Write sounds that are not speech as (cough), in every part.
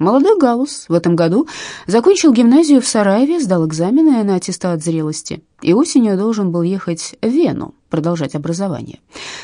Молодой Галус в этом году закончил гимназию в Сараеве, сдал экзамены на аттестат зрелости и осенью должен был ехать в Вену продолжать образование.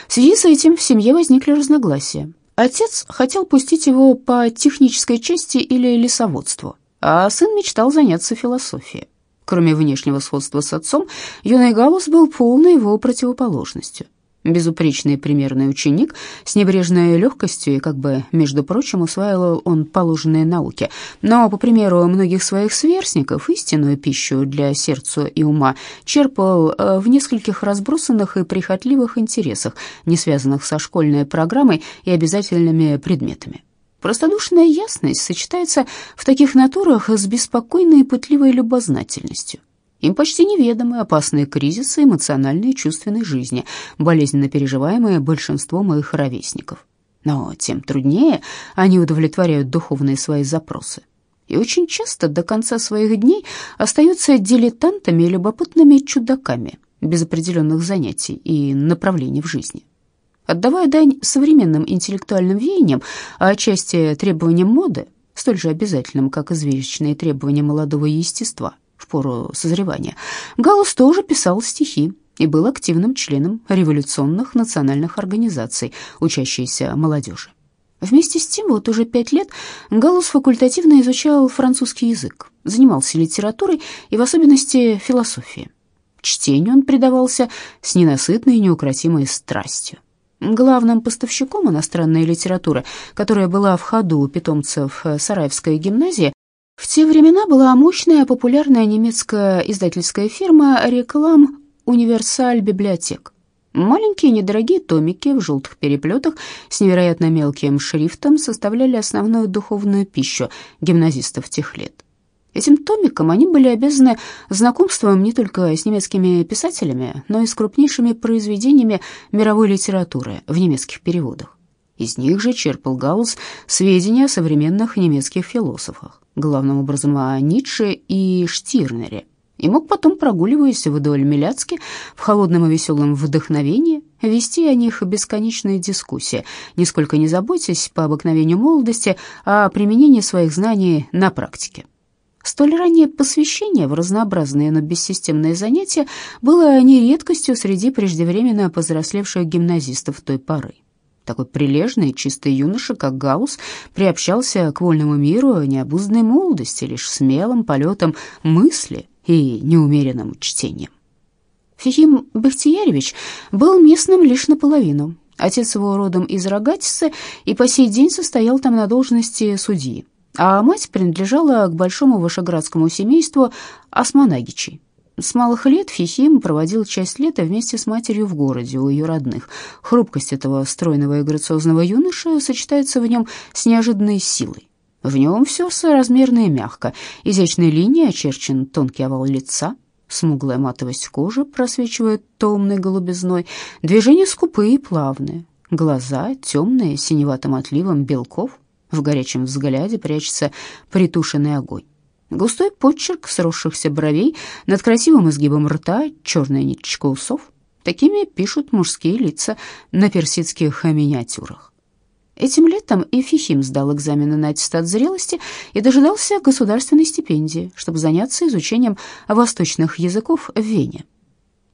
В связи с этим в семье возникли разногласия. Отец хотел пустить его по технической части или лесоводству, а сын мечтал заняться философией. Кроме внешнего сходства с отцом, юный Галус был полной его противоположностью безупречный примерный ученик, с небрежной легкостью и, как бы, между прочим, усваивал он положенные науки. Но, по примеру многих своих сверстников, истинную пищу для сердца и ума черпал э, в нескольких разбросанных и прихотливых интересах, не связанных со школьной программой и обязательными предметами. Простодушная ясность сочетается в таких натурах с беспокойной и пытливой любознательностью. Им почти неведомы опасные кризисы эмоциональной и чувственной жизни, болезненно переживаемые большинством моих ровесников. Но тем труднее они удовлетворяют духовные свои запросы. И очень часто до конца своих дней остаются дилетантами и любопытными чудаками без определенных занятий и направлений в жизни. Отдавая дань современным интеллектуальным веяниям, а отчасти требованиям моды, столь же обязательным, как извечные требования молодого естества – в пору созревания, Гаусс тоже писал стихи и был активным членом революционных национальных организаций, учащейся молодежи. Вместе с тем, вот уже пять лет Галус факультативно изучал французский язык, занимался литературой и в особенности философией. Чтению он предавался с ненасытной и неукротимой страстью. Главным поставщиком иностранной литературы, которая была в ходу у питомцев Сараевской гимназии, в те времена была мощная популярная немецкая издательская фирма «Реклам Универсаль Библиотек». Маленькие недорогие томики в желтых переплетах с невероятно мелким шрифтом составляли основную духовную пищу гимназистов тех лет. Этим томикам они были обязаны знакомством не только с немецкими писателями, но и с крупнейшими произведениями мировой литературы в немецких переводах. Из них же черпал Гаусс сведения о современных немецких философах главным образом о Ницше и Штирнере, и мог потом, прогуливаясь вдоль Миляцки, в холодном и веселом вдохновении, вести о них бесконечные дискуссии, нисколько не заботясь по обыкновению молодости о применении своих знаний на практике. Столь раннее посвящение в разнообразные, но бессистемные занятия было не редкостью среди преждевременно повзрослевших гимназистов той поры. Такой прилежный, чистый юноша, как Гаус, приобщался к вольному миру необузданной молодости, лишь смелым полетом мысли и неумеренным чтением. Фихим Бахтияревич был местным лишь наполовину. Отец его родом из Рогатицы и по сей день состоял там на должности судьи, а мать принадлежала к большому вышеградскому семейству Османагичей. С малых лет Фихим проводил часть лета вместе с матерью в городе у ее родных. Хрупкость этого стройного и грациозного юноши сочетается в нем с неожиданной силой. В нем все соразмерно и мягко. Изящные линии очерчен тонкий овал лица, смуглая матовость кожи просвечивает томной голубизной, движения скупые и плавные, глаза темные, синеватым отливом белков, в горячем взгляде прячется притушенный огонь. Густой подчерк сросшихся бровей над красивым изгибом рта, черная ниточка усов. Такими пишут мужские лица на персидских миниатюрах. Этим летом Ефихим сдал экзамены на аттестат зрелости и дожидался государственной стипендии, чтобы заняться изучением восточных языков в Вене.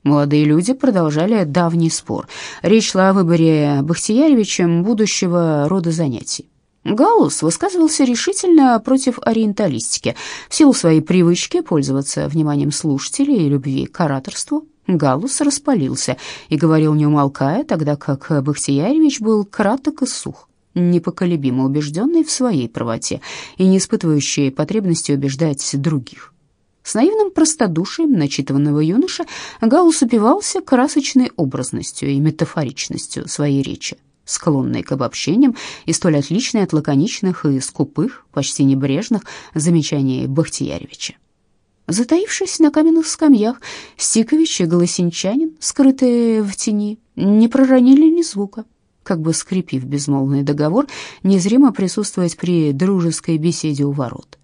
Молодые люди продолжали давний спор. Речь шла о выборе Бахтияревичем будущего рода занятий. Гаусс высказывался решительно против ориенталистики. В силу своей привычки пользоваться вниманием слушателей и любви к ораторству, Галус распалился и говорил не умолкая, тогда как Бахтияревич был краток и сух, непоколебимо убежденный в своей правоте и не испытывающий потребности убеждать других. С наивным простодушием начитанного юноша Гаусс упивался красочной образностью и метафоричностью своей речи склонной к обобщениям и столь отличной от лаконичных и скупых, почти небрежных замечаний Бахтияревича. Затаившись на каменных скамьях, Стикович и Голосинчанин, скрытые в тени, не проронили ни звука, как бы скрепив безмолвный договор незримо присутствовать при дружеской беседе у ворот.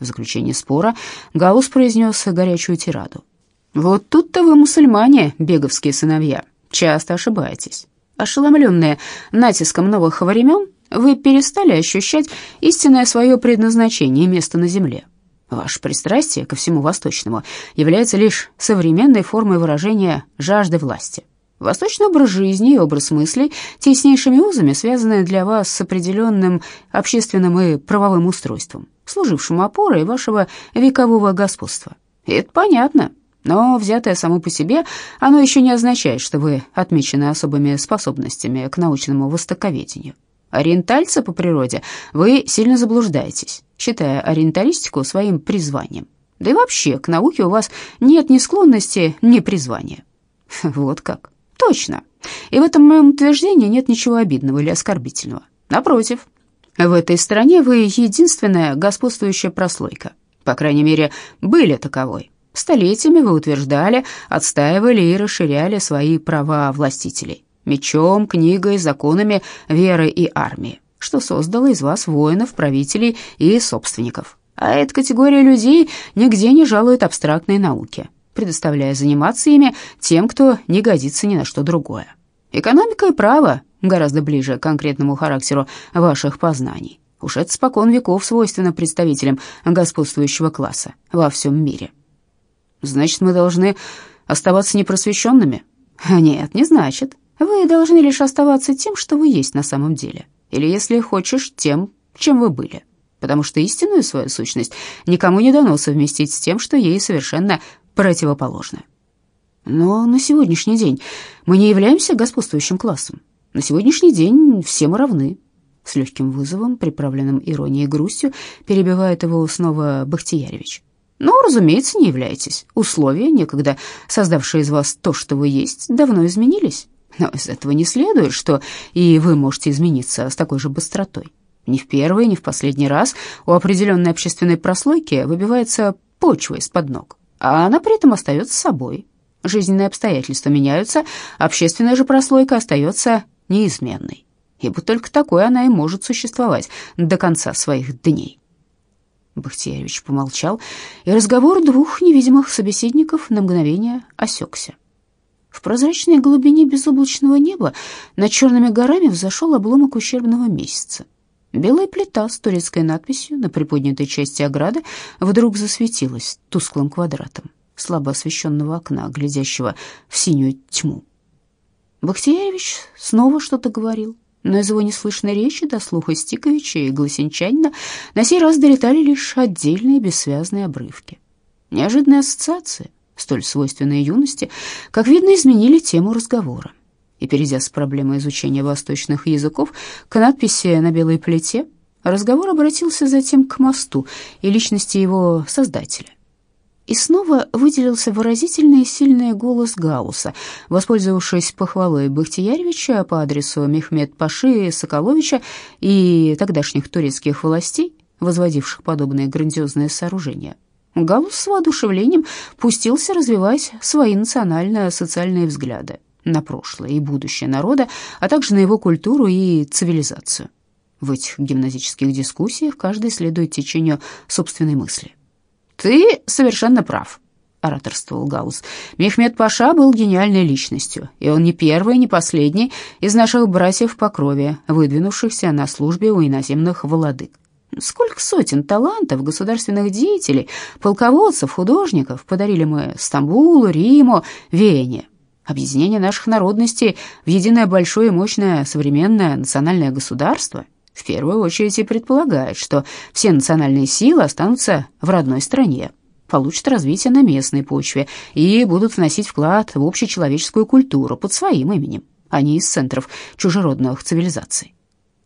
В заключение спора Гаус произнес горячую тираду. «Вот тут-то вы, мусульмане, беговские сыновья, часто ошибаетесь. Ошеломленные натиском новых времен, вы перестали ощущать истинное свое предназначение и место на земле. Ваше пристрастие ко всему восточному является лишь современной формой выражения жажды власти. Восточный образ жизни и образ мыслей теснейшими узами связаны для вас с определенным общественным и правовым устройством, служившим опорой вашего векового господства. И это понятно, но взятое само по себе, оно еще не означает, что вы отмечены особыми способностями к научному востоковедению. Ориентальцы по природе, вы сильно заблуждаетесь, считая ориенталистику своим призванием. Да и вообще, к науке у вас нет ни склонности, ни призвания. (laughs) Вот как. Точно. И в этом моем утверждении нет ничего обидного или оскорбительного. Напротив, в этой стране вы единственная господствующая прослойка. По крайней мере, были таковой. Столетиями вы утверждали, отстаивали и расширяли свои права властителей. Мечом, книгой, законами, верой и армией, что создало из вас воинов, правителей и собственников. А эта категория людей нигде не жалует абстрактные науки, предоставляя заниматься ими тем, кто не годится ни на что другое. Экономика и право гораздо ближе к конкретному характеру ваших познаний. Уж это спокон веков свойственно представителям господствующего класса во всем мире. Значит, мы должны оставаться непросвещенными? Нет, не значит. Вы должны лишь оставаться тем, что вы есть на самом деле. Или, если хочешь, тем, чем вы были. Потому что истинную свою сущность никому не дано совместить с тем, что ей совершенно противоположно. Но на сегодняшний день мы не являемся господствующим классом. На сегодняшний день все мы равны. С легким вызовом, приправленным иронией и грустью, перебивает его снова Бахтияревич. Но, разумеется, не являетесь. Условия, некогда создавшие из вас то, что вы есть, давно изменились. Но из этого не следует, что и вы можете измениться с такой же быстротой. Ни в первый, ни в последний раз у определенной общественной прослойки выбивается почва из-под ног, а она при этом остается собой. Жизненные обстоятельства меняются, общественная же прослойка остается неизменной, ибо только такой она и может существовать до конца своих дней. Бахтияревич помолчал, и разговор двух невидимых собеседников на мгновение осекся. В прозрачной глубине безоблачного неба над черными горами взошел обломок ущербного месяца. Белая плита с турецкой надписью на приподнятой части ограды вдруг засветилась тусклым квадратом слабо освещенного окна, глядящего в синюю тьму. Бахтияревич снова что-то говорил, но из его неслышной речи до слуха Стиковича и Гласенчанина на сей раз долетали лишь отдельные бессвязные обрывки. Неожиданные ассоциации, столь свойственные юности, как видно, изменили тему разговора. И, перейдя с проблемы изучения восточных языков к надписи на белой плите, разговор обратился затем к мосту и личности его создателя. И снова выделился выразительный и сильный голос Гаусса, воспользовавшись похвалой Бахтияревича по адресу Мехмед Паши Соколовича и тогдашних турецких властей, возводивших подобные грандиозные сооружения. Гаусс с воодушевлением пустился развивать свои национально-социальные взгляды на прошлое и будущее народа, а также на его культуру и цивилизацию. В этих гимназических дискуссиях каждый следует течению собственной мысли – «Ты совершенно прав», — ораторствовал Гаус. «Мехмед Паша был гениальной личностью, и он не первый, не последний из наших братьев по крови, выдвинувшихся на службе у иноземных владык. Сколько сотен талантов государственных деятелей, полководцев, художников подарили мы Стамбулу, Риму, Вене. Объединение наших народностей в единое большое и мощное современное национальное государство в первую очередь и предполагает, что все национальные силы останутся в родной стране, получат развитие на местной почве и будут вносить вклад в общечеловеческую культуру под своим именем, а не из центров чужеродных цивилизаций.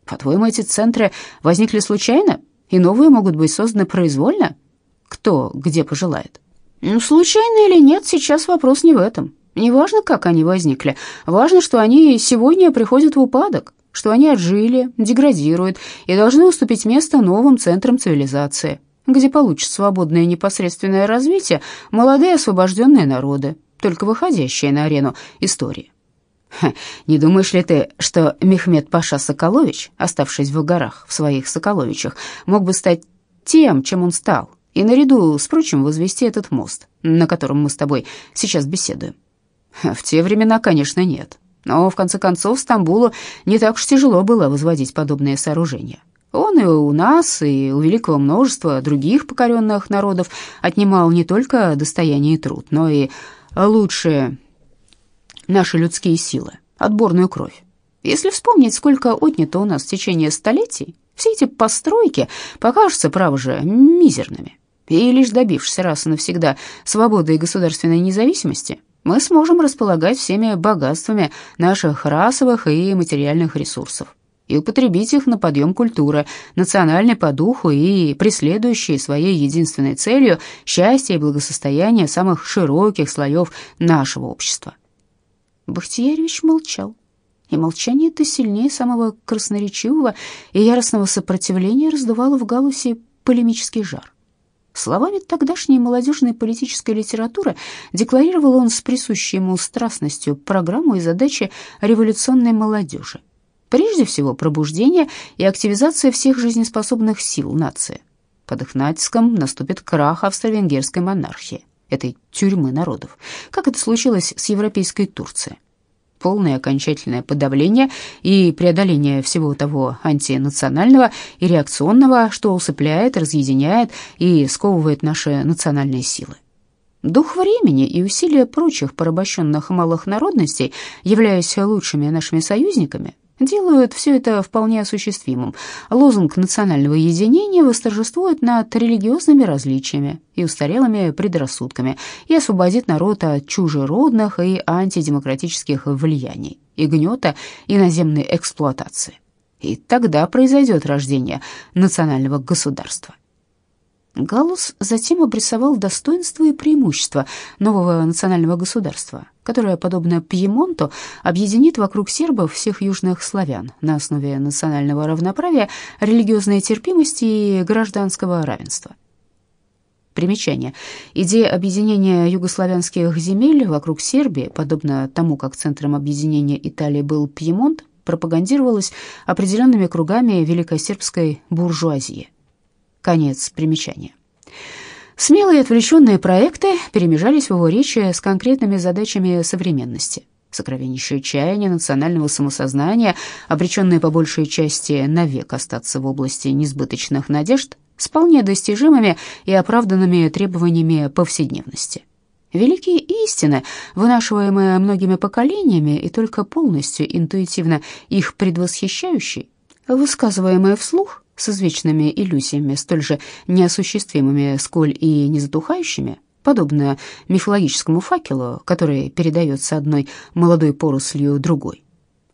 По-твоему, эти центры возникли случайно, и новые могут быть созданы произвольно? Кто где пожелает? Ну, случайно или нет, сейчас вопрос не в этом. Не важно, как они возникли, важно, что они сегодня приходят в упадок, что они отжили, деградируют и должны уступить место новым центрам цивилизации, где получат свободное и непосредственное развитие молодые освобожденные народы, только выходящие на арену истории. Ха, не думаешь ли ты, что Мехмед Паша Соколович, оставшись в горах в своих Соколовичах, мог бы стать тем, чем он стал, и наряду с прочим возвести этот мост, на котором мы с тобой сейчас беседуем? В те времена, конечно, нет. Но, в конце концов, Стамбулу не так уж тяжело было возводить подобные сооружения. Он и у нас, и у великого множества других покоренных народов отнимал не только достояние и труд, но и лучшие наши людские силы, отборную кровь. Если вспомнить, сколько отнято у нас в течение столетий, все эти постройки покажутся, право же, мизерными. И лишь добившись раз и навсегда свободы и государственной независимости, мы сможем располагать всеми богатствами наших расовых и материальных ресурсов и употребить их на подъем культуры, национальной по духу и преследующей своей единственной целью счастье и благосостояние самых широких слоев нашего общества. Бахтияревич молчал, и молчание это сильнее самого красноречивого и яростного сопротивления раздувало в Галусе полемический жар. Словами тогдашней молодежной политической литературы декларировал он с присущей ему страстностью программу и задачи революционной молодежи. Прежде всего, пробуждение и активизация всех жизнеспособных сил нации. Под их натиском наступит крах австро-венгерской монархии, этой тюрьмы народов, как это случилось с европейской Турцией. Полное окончательное подавление и преодоление всего того антинационального и реакционного, что усыпляет, разъединяет и сковывает наши национальные силы. Дух времени и усилия прочих порабощенных малых народностей, являясь лучшими нашими союзниками, делают все это вполне осуществимым. Лозунг национального единения восторжествует над религиозными различиями и устарелыми предрассудками и освободит народ от чужеродных и антидемократических влияний и гнета иноземной эксплуатации. И тогда произойдет рождение национального государства. Галлус затем обрисовал достоинства и преимущества нового национального государства, которое, подобно Пьемонту, объединит вокруг сербов всех южных славян на основе национального равноправия, религиозной терпимости и гражданского равенства. Примечание. Идея объединения югославянских земель вокруг Сербии, подобно тому, как центром объединения Италии был Пьемонт, пропагандировалась определенными кругами великосербской буржуазии. Конец примечания. Смелые отвлеченные проекты перемежались в его речи с конкретными задачами современности. Сокровеннейшее чаяние национального самосознания, обреченное по большей части навек остаться в области несбыточных надежд, с вполне достижимыми и оправданными требованиями повседневности. Великие истины, вынашиваемые многими поколениями и только полностью интуитивно их предвосхищающие, высказываемые вслух, с извечными иллюзиями, столь же неосуществимыми, сколь и незатухающими, подобно мифологическому факелу, который передается одной молодой порослью другой.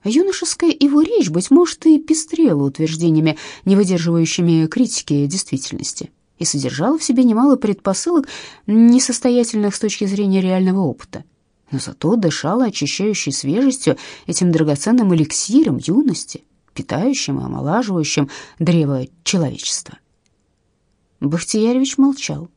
Юношеская его речь, быть может, и пестрела утверждениями, не выдерживающими критики действительности, и содержала в себе немало предпосылок, несостоятельных с точки зрения реального опыта, но зато дышала очищающей свежестью этим драгоценным эликсиром юности — питающим и омолаживающим древо человечества. Бахтияревич молчал.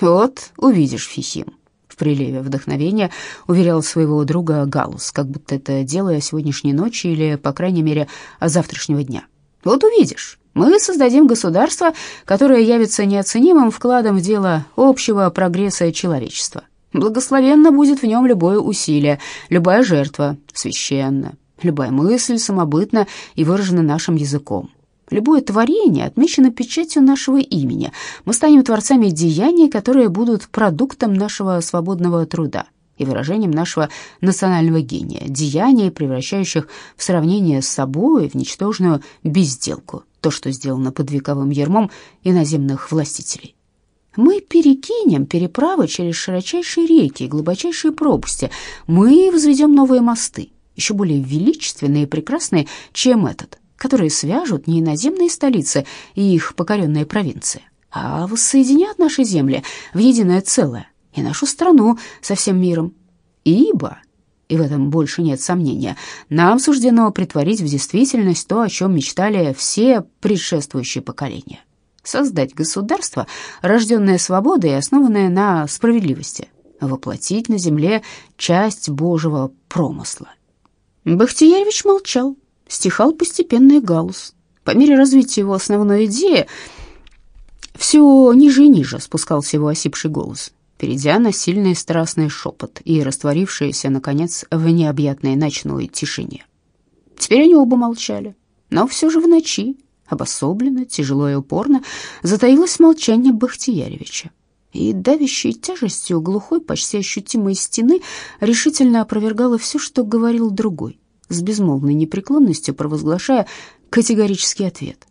«Вот, увидишь, Фихим», — в приливе вдохновения уверял своего друга Галус, как будто это дело о сегодняшней ночи или, по крайней мере, о завтрашнего дня. «Вот увидишь, мы создадим государство, которое явится неоценимым вкладом в дело общего прогресса человечества. Благословенно будет в нем любое усилие, любая жертва, священно, Любая мысль самобытна и выражена нашим языком. Любое творение отмечено печатью нашего имени. Мы станем творцами деяний, которые будут продуктом нашего свободного труда и выражением нашего национального гения, деяний, превращающих в сравнение с собой в ничтожную безделку, то, что сделано под вековым ермом иноземных властителей. Мы перекинем переправы через широчайшие реки и глубочайшие пропасти. Мы возведем новые мосты еще более величественные и прекрасные, чем этот, которые свяжут не иноземные столицы и их покоренные провинции, а воссоединят наши земли в единое целое и нашу страну со всем миром. Ибо, и в этом больше нет сомнения, нам суждено притворить в действительность то, о чем мечтали все предшествующие поколения. Создать государство, рожденное свободой и основанное на справедливости, воплотить на земле часть Божьего промысла. Бахтияревич молчал, стихал постепенный галус. По мере развития его основной идеи все ниже и ниже спускался его осипший голос. перейдя на сильный страстный шепот и растворившиеся, наконец, в необъятной ночной тишине. Теперь они оба молчали, но все же в ночи, обособленно, тяжело и упорно, затаилось молчание Бахтияревича. И давящей тяжестью глухой, почти ощутимой стены решительно опровергало все, что говорил другой, с безмолвной непреклонностью провозглашая категорический ответ.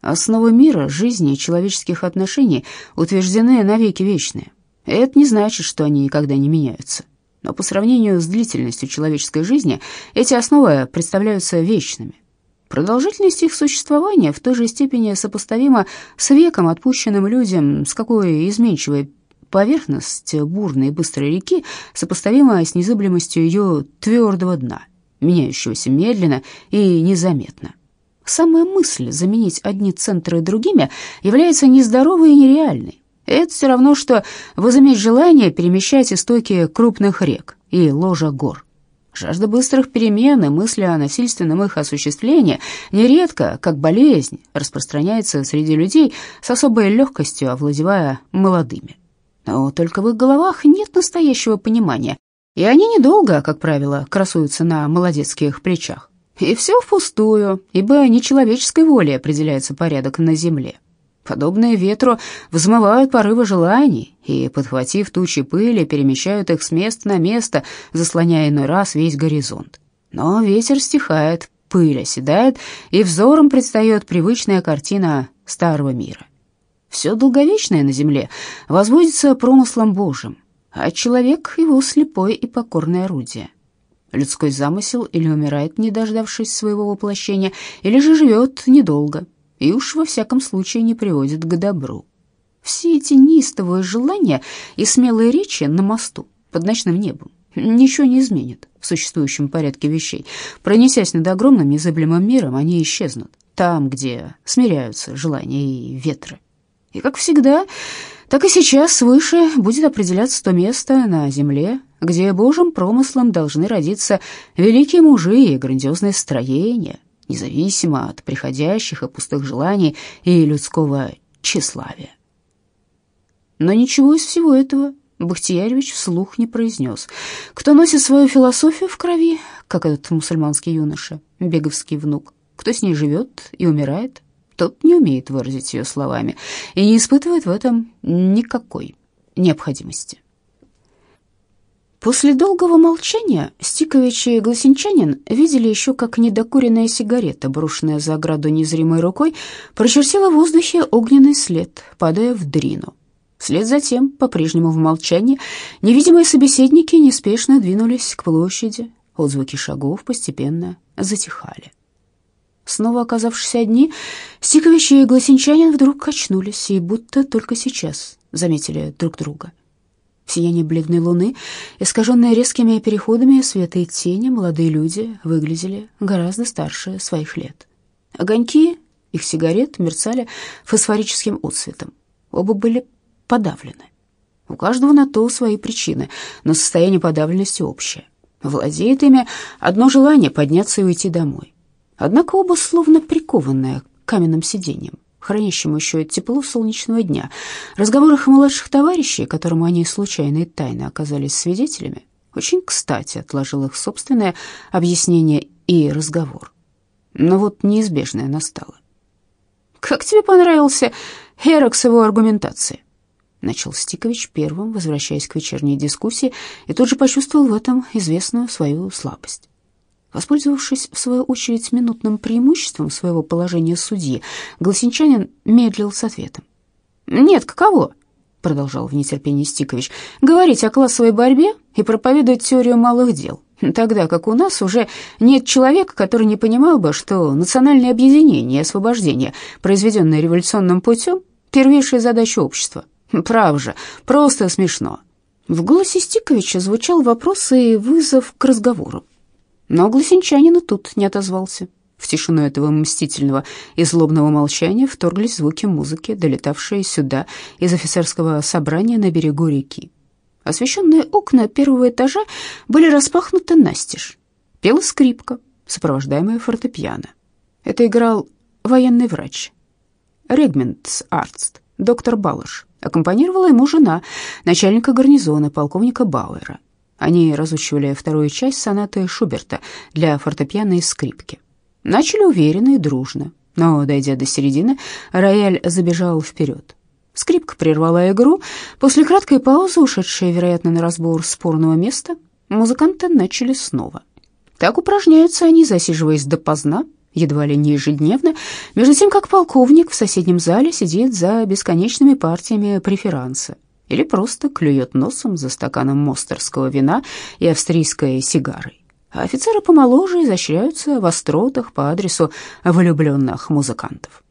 Основы мира, жизни и человеческих отношений утверждены навеки вечные. Это не значит, что они никогда не меняются. Но по сравнению с длительностью человеческой жизни эти основы представляются вечными. Продолжительность их существования в той же степени сопоставима с веком, отпущенным людям, с какой изменчивой поверхность бурной и быстрой реки сопоставима с незыблемостью ее твердого дна, меняющегося медленно и незаметно. Самая мысль заменить одни центры другими является нездоровой и нереальной. Это все равно, что возыметь желание перемещать истоки крупных рек и ложа гор. Жажда быстрых перемен и мысли о насильственном их осуществлении нередко, как болезнь, распространяется среди людей с особой легкостью, овладевая молодыми. Но только в их головах нет настоящего понимания, и они недолго, как правило, красуются на молодецких плечах. И все впустую, ибо не человеческой волей определяется порядок на земле. Подобные ветру взмывают порывы желаний и, подхватив тучи пыли, перемещают их с места на место, заслоняя иной раз весь горизонт. Но ветер стихает, пыль оседает, и взором предстает привычная картина старого мира. Все долговечное на земле возводится промыслом Божьим, а человек — его слепое и покорное орудие. Людской замысел или умирает, не дождавшись своего воплощения, или же живет недолго — и уж во всяком случае не приводит к добру. Все эти неистовые желания и смелые речи на мосту под ночным небом ничего не изменят в существующем порядке вещей. Пронесясь над огромным незыблемым миром, они исчезнут там, где смиряются желания и ветры. И как всегда, так и сейчас свыше будет определяться то место на земле, где Божьим промыслом должны родиться великие мужи и грандиозные строения, независимо от приходящих и пустых желаний и людского тщеславия. Но ничего из всего этого Бахтияревич вслух не произнес. Кто носит свою философию в крови, как этот мусульманский юноша, беговский внук, кто с ней живет и умирает, тот не умеет выразить ее словами и не испытывает в этом никакой необходимости. После долгого молчания Стикович и Гласенчанин видели еще, как недокуренная сигарета, брошенная за ограду незримой рукой, прочертила в воздухе огненный след, падая в дрину. Вслед за тем, по-прежнему в молчании, невидимые собеседники неспешно двинулись к площади. Отзвуки шагов постепенно затихали. Снова оказавшись одни, Стикович и Гласенчанин вдруг качнулись и будто только сейчас заметили друг друга. Сиянии бледной луны, искаженные резкими переходами света и тени, молодые люди выглядели гораздо старше своих лет. Огоньки их сигарет мерцали фосфорическим отсветом. Оба были подавлены. У каждого на то свои причины, но состояние подавленности общее. Владеет ими одно желание подняться и уйти домой. Однако оба словно прикованные каменным сиденьем хранящему еще тепло солнечного дня. Разговор их младших товарищей, которому они случайно и тайно оказались свидетелями, очень кстати отложил их собственное объяснение и разговор. Но вот неизбежное настало. «Как тебе понравился Херок с его аргументацией?» Начал Стикович первым, возвращаясь к вечерней дискуссии, и тут же почувствовал в этом известную свою слабость. Воспользовавшись, в свою очередь, минутным преимуществом своего положения судьи, Гласенчанин медлил с ответом. «Нет, каково?» — продолжал в нетерпении Стикович. «Говорить о классовой борьбе и проповедовать теорию малых дел, тогда как у нас уже нет человека, который не понимал бы, что национальное объединение и освобождение, произведенное революционным путем, первейшая задача общества. Прав же, просто смешно». В голосе Стиковича звучал вопрос и вызов к разговору. Но Гласенчанин тут не отозвался. В тишину этого мстительного и злобного молчания вторглись звуки музыки, долетавшие сюда из офицерского собрания на берегу реки. Освещенные окна первого этажа были распахнуты настежь. Пела скрипка, сопровождаемая фортепиано. Это играл военный врач. Регментс Арст, доктор Балыш, Аккомпанировала ему жена начальника гарнизона, полковника Бауэра. Они разучивали вторую часть сонаты Шуберта для фортепиано и скрипки. Начали уверенно и дружно, но, дойдя до середины, рояль забежал вперед. Скрипка прервала игру. После краткой паузы, ушедшей, вероятно, на разбор спорного места, музыканты начали снова. Так упражняются они, засиживаясь допоздна, едва ли не ежедневно, между тем, как полковник в соседнем зале сидит за бесконечными партиями преферанса или просто клюет носом за стаканом мостерского вина и австрийской сигарой. А офицеры помоложе изощряются в остротах по адресу влюбленных музыкантов.